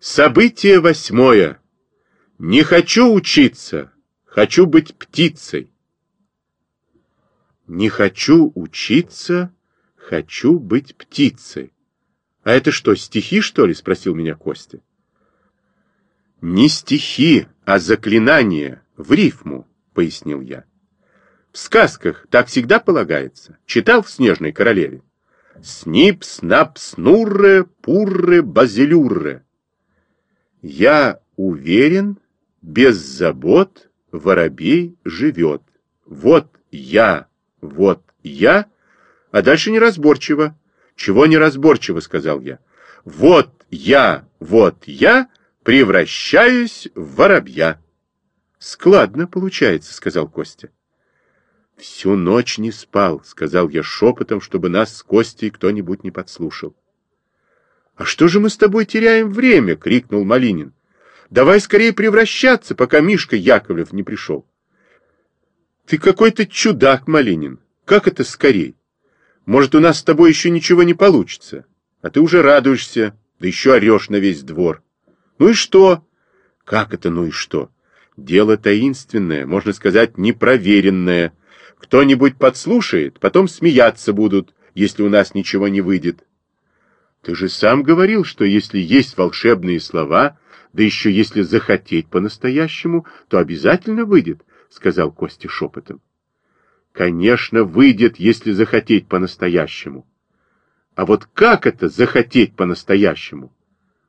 Событие восьмое. Не хочу учиться, хочу быть птицей. Не хочу учиться, хочу быть птицей. А это что, стихи, что ли? Спросил меня Костя. Не стихи, а заклинания, в рифму, пояснил я. В сказках так всегда полагается. Читал в «Снежной королеве». Снип, снап, снурре, пурре, базилюрре. Я уверен, без забот воробей живет. Вот я, вот я, а дальше неразборчиво. Чего неразборчиво, сказал я. Вот я, вот я превращаюсь в воробья. Складно получается, сказал Костя. Всю ночь не спал, сказал я шепотом, чтобы нас с Костей кто-нибудь не подслушал. «А что же мы с тобой теряем время?» — крикнул Малинин. «Давай скорее превращаться, пока Мишка Яковлев не пришел». «Ты какой-то чудак, Малинин. Как это скорей? Может, у нас с тобой еще ничего не получится? А ты уже радуешься, да еще орешь на весь двор. Ну и что?» «Как это ну и что?» «Дело таинственное, можно сказать, непроверенное. Кто-нибудь подслушает, потом смеяться будут, если у нас ничего не выйдет. Ты же сам говорил, что если есть волшебные слова, да еще если захотеть по-настоящему, то обязательно выйдет, — сказал Костя шепотом. Конечно, выйдет, если захотеть по-настоящему. А вот как это захотеть по-настоящему?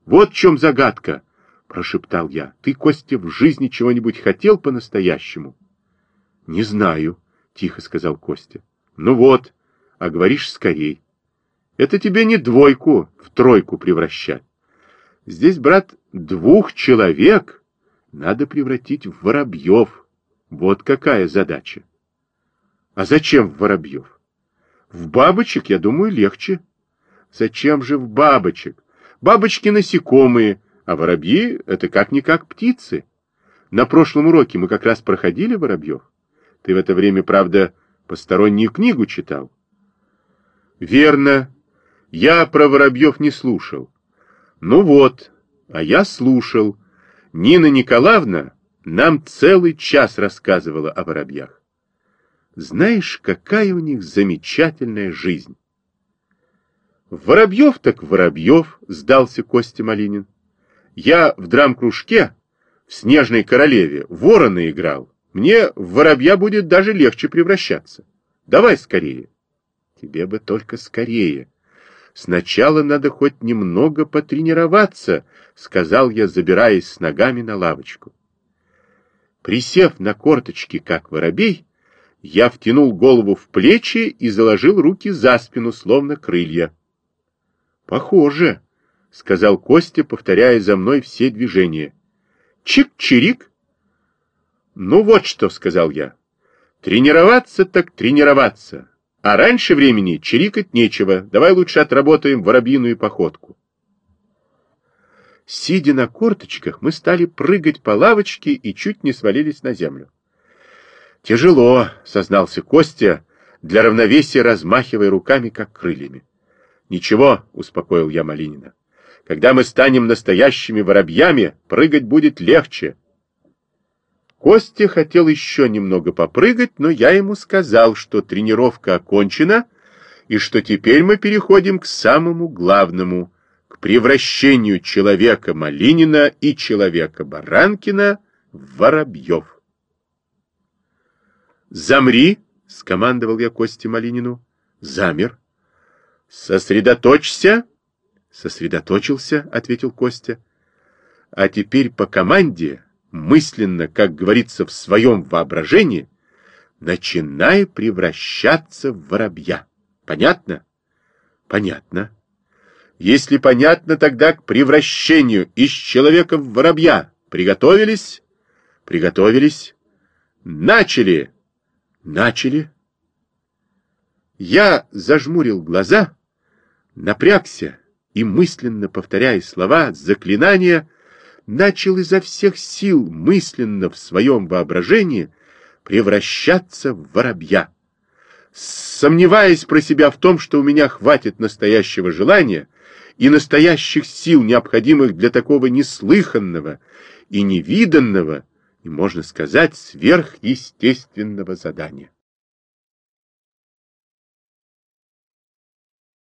Вот в чем загадка, — прошептал я. Ты, Костя, в жизни чего-нибудь хотел по-настоящему? Не знаю, — тихо сказал Костя. Ну вот, а говоришь скорей. Это тебе не двойку в тройку превращать. Здесь, брат, двух человек надо превратить в воробьев. Вот какая задача. А зачем в воробьев? В бабочек, я думаю, легче. Зачем же в бабочек? Бабочки насекомые, а воробьи — это как-никак птицы. На прошлом уроке мы как раз проходили воробьев. Ты в это время, правда, постороннюю книгу читал. Верно, я про воробьев не слушал. Ну вот, а я слушал. Нина Николаевна нам целый час рассказывала о воробьях. Знаешь, какая у них замечательная жизнь. Воробьев так Воробьев, сдался Костя Малинин. Я в драм-кружке в «Снежной королеве» ворона играл. Мне в воробья будет даже легче превращаться. Давай скорее. Тебе бы только скорее. Сначала надо хоть немного потренироваться, сказал я, забираясь с ногами на лавочку. Присев на корточки, как воробей, я втянул голову в плечи и заложил руки за спину, словно крылья. «Похоже», — сказал Костя, повторяя за мной все движения. «Чик-чирик!» «Ну вот что», — сказал я. «Тренироваться так тренироваться. А раньше времени чирикать нечего, давай лучше отработаем воробьиную походку. Сидя на корточках, мы стали прыгать по лавочке и чуть не свалились на землю. «Тяжело», — сознался Костя, для равновесия размахивая руками, как крыльями. «Ничего», — успокоил я Малинина, — «когда мы станем настоящими воробьями, прыгать будет легче». Костя хотел еще немного попрыгать, но я ему сказал, что тренировка окончена, и что теперь мы переходим к самому главному, к превращению человека Малинина и человека Баранкина в воробьев. «Замри!» — скомандовал я Косте Малинину. Замер. «Сосредоточься!» «Сосредоточился», — ответил Костя. «А теперь по команде мысленно, как говорится, в своем воображении, начинай превращаться в воробья. Понятно? Понятно. Если понятно, тогда к превращению из человека в воробья. Приготовились? Приготовились. Начали. Начали. Я зажмурил глаза, напрягся и, мысленно повторяя слова заклинания, начал изо всех сил мысленно в своем воображении превращаться в воробья. Сомневаясь про себя в том, что у меня хватит настоящего желания, и настоящих сил, необходимых для такого неслыханного и невиданного, и, можно сказать, сверхъестественного задания.